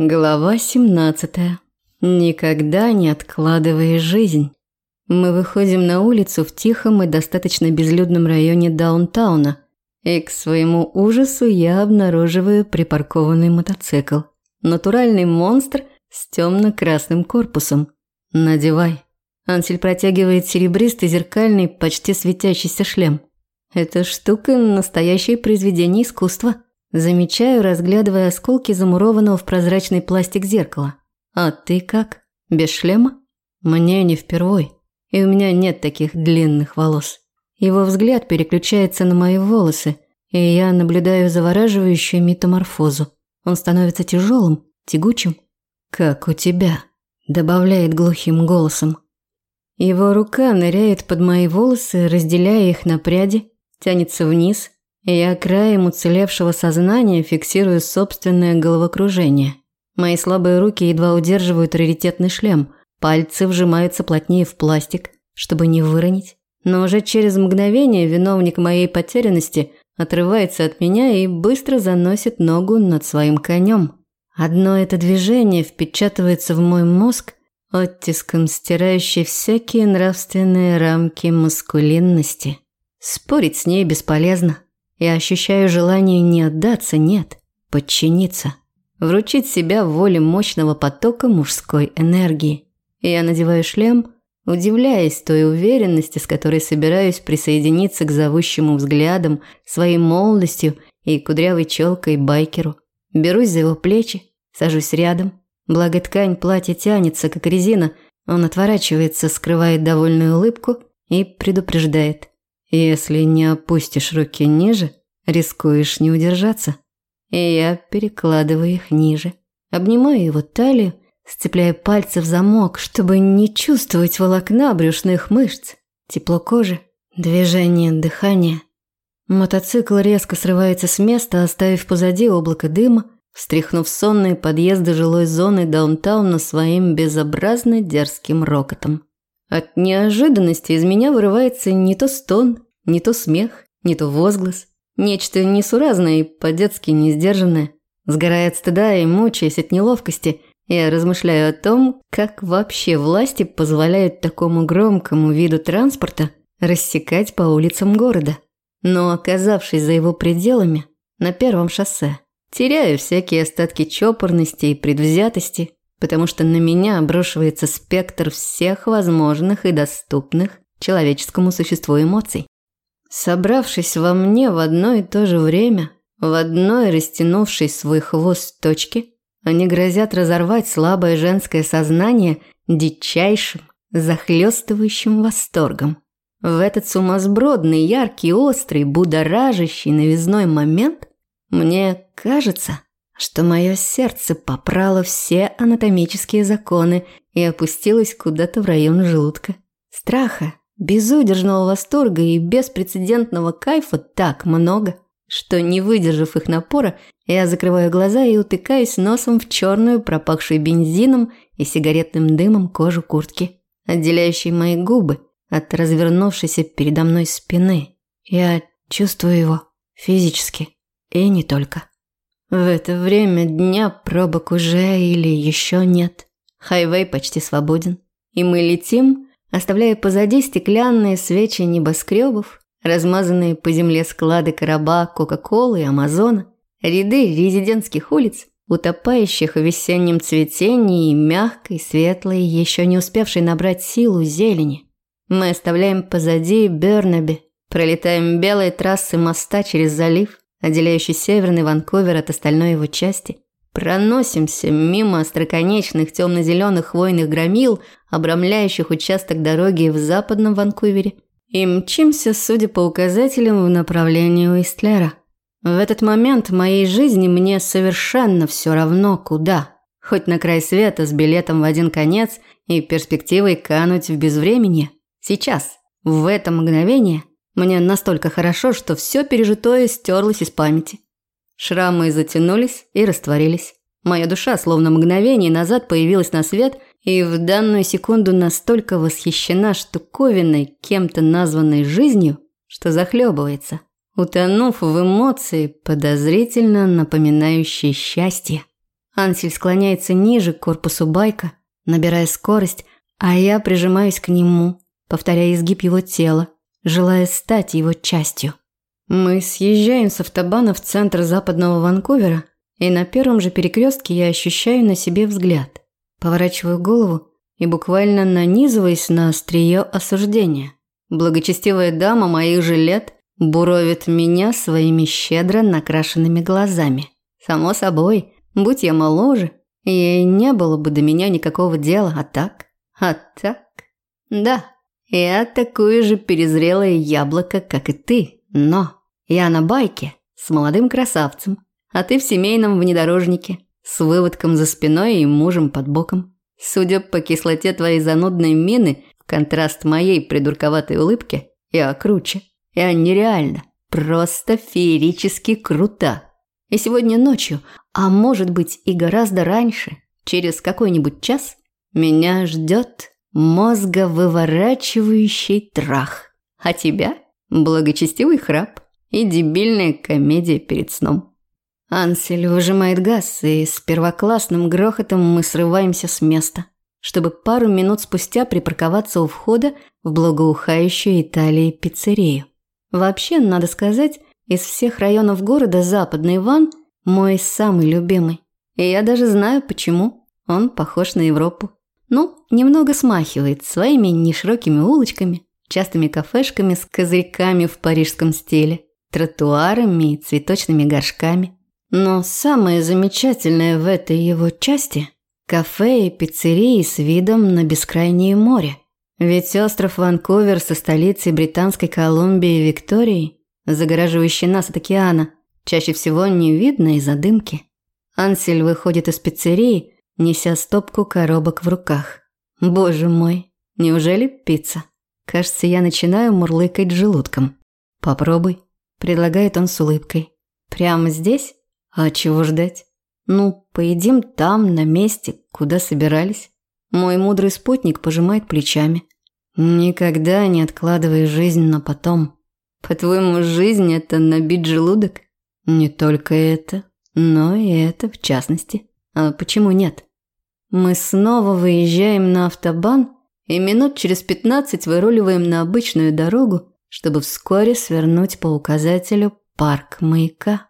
Глава 17. Никогда не откладывай жизнь. Мы выходим на улицу в тихом и достаточно безлюдном районе даунтауна, и к своему ужасу я обнаруживаю припаркованный мотоцикл. Натуральный монстр с темно-красным корпусом. Надевай. Ансель протягивает серебристый зеркальный, почти светящийся шлем. Эта штука – настоящее произведение искусства – Замечаю, разглядывая осколки замурованного в прозрачный пластик зеркала. А ты как? Без шлема? Мне не впервой. И у меня нет таких длинных волос. Его взгляд переключается на мои волосы, и я наблюдаю завораживающую метаморфозу. Он становится тяжелым, тягучим. «Как у тебя», – добавляет глухим голосом. Его рука ныряет под мои волосы, разделяя их на пряди, тянется вниз – я краем уцелевшего сознания фиксирую собственное головокружение. Мои слабые руки едва удерживают раритетный шлем, пальцы вжимаются плотнее в пластик, чтобы не выронить. Но уже через мгновение виновник моей потерянности отрывается от меня и быстро заносит ногу над своим конем. Одно это движение впечатывается в мой мозг, оттиском стирающий всякие нравственные рамки маскулинности. Спорить с ней бесполезно. Я ощущаю желание не отдаться, нет, подчиниться. Вручить себя воле мощного потока мужской энергии. Я надеваю шлем, удивляясь той уверенности, с которой собираюсь присоединиться к зовущему взглядам, своей молодостью и кудрявой челкой байкеру. Берусь за его плечи, сажусь рядом. Благо ткань платья тянется, как резина, он отворачивается, скрывает довольную улыбку и предупреждает. Если не опустишь руки ниже, рискуешь не удержаться. И я перекладываю их ниже. Обнимаю его талию, сцепляя пальцы в замок, чтобы не чувствовать волокна брюшных мышц, тепло кожи, движение дыхания. Мотоцикл резко срывается с места, оставив позади облако дыма, встряхнув сонные подъезды жилой зоны даунтауна своим безобразно дерзким рокотом. От неожиданности из меня вырывается не то стон, не то смех, не то возглас. Нечто несуразное и по-детски несдержанное. Сгорая от стыда и мучаясь от неловкости, я размышляю о том, как вообще власти позволяют такому громкому виду транспорта рассекать по улицам города. Но оказавшись за его пределами, на первом шоссе, теряю всякие остатки чопорности и предвзятости – потому что на меня обрушивается спектр всех возможных и доступных человеческому существу эмоций. Собравшись во мне в одно и то же время, в одной растянувшей свой хвост точке, они грозят разорвать слабое женское сознание дичайшим, захлестывающим восторгом. В этот сумасбродный, яркий, острый, будоражащий новизной момент мне кажется – что мое сердце попрало все анатомические законы и опустилось куда-то в район желудка. Страха, безудержного восторга и беспрецедентного кайфа так много, что, не выдержав их напора, я закрываю глаза и утыкаюсь носом в черную, пропахшую бензином и сигаретным дымом кожу куртки, отделяющей мои губы от развернувшейся передо мной спины. Я чувствую его физически и не только. В это время дня пробок уже или еще нет. Хайвей почти свободен. И мы летим, оставляя позади стеклянные свечи небоскребов, размазанные по земле склады короба Кока-Колы и Амазона, ряды резидентских улиц, утопающих в весеннем цветении и мягкой, светлой, еще не успевшей набрать силу зелени. Мы оставляем позади Бернаби, пролетаем белые трассы моста через залив, отделяющий северный Ванкувер от остальной его части. Проносимся мимо остроконечных темно-зеленых хвойных громил, обрамляющих участок дороги в западном Ванкувере, и мчимся, судя по указателям, в направлении Уистлера. В этот момент в моей жизни мне совершенно все равно куда. Хоть на край света с билетом в один конец и перспективой кануть в безвременье. Сейчас, в это мгновение, мне настолько хорошо, что все пережитое стерлось из памяти. Шрамы затянулись и растворились. Моя душа словно мгновение назад появилась на свет и в данную секунду настолько восхищена штуковиной, кем-то названной жизнью, что захлебывается, утонув в эмоции, подозрительно напоминающие счастье. Ансель склоняется ниже к корпусу байка, набирая скорость, а я прижимаюсь к нему, повторяя изгиб его тела, желая стать его частью. Мы съезжаем с автобана в центр западного Ванкувера, и на первом же перекрестке я ощущаю на себе взгляд. Поворачиваю голову и буквально нанизываясь на острие осуждения. Благочестивая дама моих же лет буровит меня своими щедро накрашенными глазами. Само собой, будь я моложе, ей не было бы до меня никакого дела, а так, а так. Да, я такое же перезрелое яблоко, как и ты, но я на байке с молодым красавцем, а ты в семейном внедорожнике с выводком за спиной и мужем под боком. Судя по кислоте твоей занудной мины, в контраст моей придурковатой улыбке, я круче. Я нереально, просто феерически крута. И сегодня ночью, а может быть и гораздо раньше, через какой-нибудь час, меня ждет мозговыворачивающий трах. А тебя – благочестивый храп и дебильная комедия перед сном. Ансель выжимает газ, и с первоклассным грохотом мы срываемся с места, чтобы пару минут спустя припарковаться у входа в благоухающую Италии пиццерию. Вообще, надо сказать, из всех районов города Западный Иван мой самый любимый. И я даже знаю, почему. Он похож на Европу. Ну, немного смахивает своими неширокими улочками, частыми кафешками с козырьками в парижском стиле тротуарами и цветочными горшками. Но самое замечательное в этой его части – кафе и пиццерии с видом на бескрайнее море. Ведь остров Ванкувер со столицей Британской Колумбии Викторией, загораживающий нас от океана, чаще всего не видно из-за дымки. Ансель выходит из пиццерии, неся стопку коробок в руках. Боже мой, неужели пицца? Кажется, я начинаю мурлыкать желудком. Попробуй. Предлагает он с улыбкой. Прямо здесь? А чего ждать? Ну, поедим там, на месте, куда собирались. Мой мудрый спутник пожимает плечами. Никогда не откладывай жизнь на потом. По-твоему, жизнь – это набить желудок? Не только это, но и это в частности. А почему нет? Мы снова выезжаем на автобан и минут через пятнадцать выруливаем на обычную дорогу, чтобы вскоре свернуть по указателю «Парк маяка».